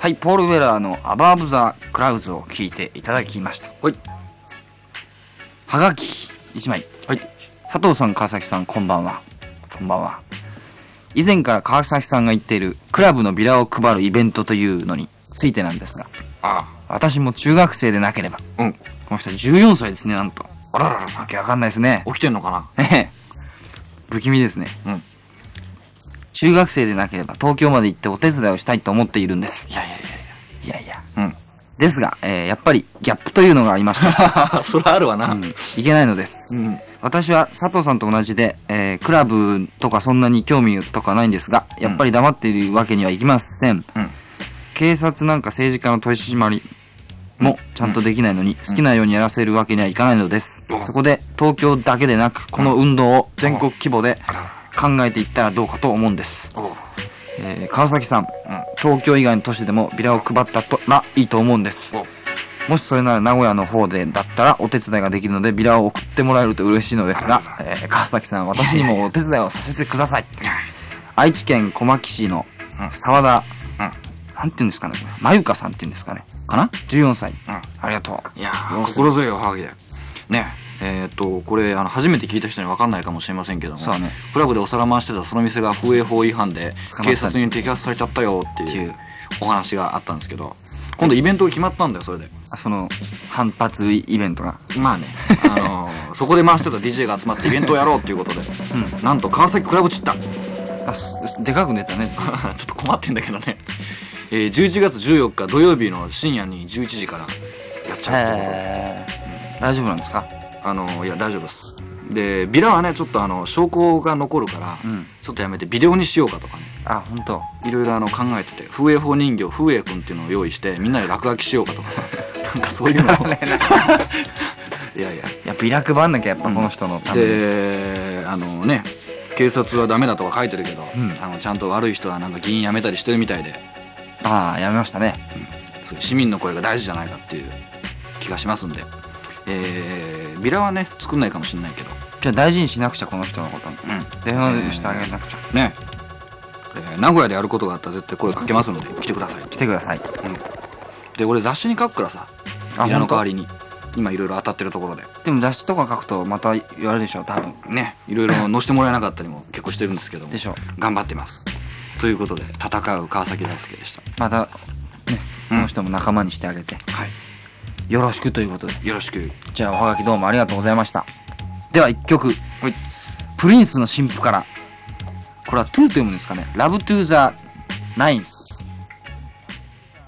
はい、ポール・ウェラーのアバーブ・ザ・クラウズを聞いていただきました。はい。はがき、1枚。はい。佐藤さん、川崎さん、こんばんは。こんばんは。以前から川崎さんが言っている、クラブのビラを配るイベントというのについてなんですが、あ私も中学生でなければ、あ。うん。この人は14歳ですね、なんと。あらららわけわかんないですね。起きてんのかな？ねえ不気味ですね。うん。中学生でなければ東京まで行ってお手伝いをしたいと思っているんです。いやいやいいやいや。や。うん。ですが、えーやっぱりギャップというのがありまして、それあるわな。うんいけないのです。うん。私は佐藤さんと同じで、えークラブとかそんなに興味とかないんですが、やっぱり黙っているわけにはいきません。うん。警察なんか政治家の取り締まりもちゃんとできないのに、好きなようにやらせるわけにはいかないのです。うんそこで東京だけでなく、この運動を全国規模で考えていったらどうかと思うんです。えー川崎さん、うん。東京以外の都市でもビラを配ったらいいと思うんです。もしそれなら名古屋の方でだったらお手伝いができるのでビラを送ってもらえると嬉しいのですが、えー川崎さん私にもお手伝いをさせてください。愛知県小牧市のうん沢田、うんなんて言うんですかね、まゆかさんって言うんですかね。かな ?14 歳。うん。ありがといやー、心強いおはがきだよ。ねえーっと、これ、あの、初めて聞いた人には分かんないかもしれませんけども、そうだねクラブでお皿回してたその店が風営法違反で、警察に摘発されちゃったよっていいううお話があったんですけど、今度イベントが決まったんだよ、それで。う。その、反発イベントが。まあね、あのーそこで回してた DJ が集まってイベントをやろうっていうことで、うん。なんと川崎クラブチッタあ、すでかく出たね。ちょっと困ってんだけどね、えー、11月14日土曜日の深夜に11時からやっちゃうってこと大丈夫なんですか？あのいや大丈夫です。でビラはねちょっとあの証拠が残るから、うん。ちょっとやめてビデオにしようかとかね。あ、本当。いろいろあの考えてて風営法人形風営君っていうのを用意してみんなで落書きしようかとかさ。なんかそういうのを。いやいや。いや、ビラ配んなきゃやっぱこの人のために。であのね警察はダメだとか書いてるけど、うん。あのちゃんと悪い人はなんか議員辞めたりしてるみたいで。ああ、やめましたね。そういう市民の声が大事じゃないかっていう気がしますんで、えー、ビラはね作んないかもしれないけど。じゃあ大事にしなくちゃ、この人のこと。うん。電話してあげなくちゃ。ね、えー名古屋でやることがあったら絶対声かけますので来てください。来てください。で俺雑誌に書くからさ。あビラの代わりに。今いろいろ当たってるところで。でも雑誌とか書くとまた言われるでしょ、多分。ね。いろいろ載せてもらえなかったりも 結構してるんですけども。でしょ。頑張ってます。ということで戦う川崎大輔でした。また、ね、この人も仲間にしてあげて、はいよろしくということで。よろしくじゃあ、おはがきどうもありがとうございました。では、一曲。はいプリンスの新譜から。これはトゥーと読むんですかね。Love to the Ninth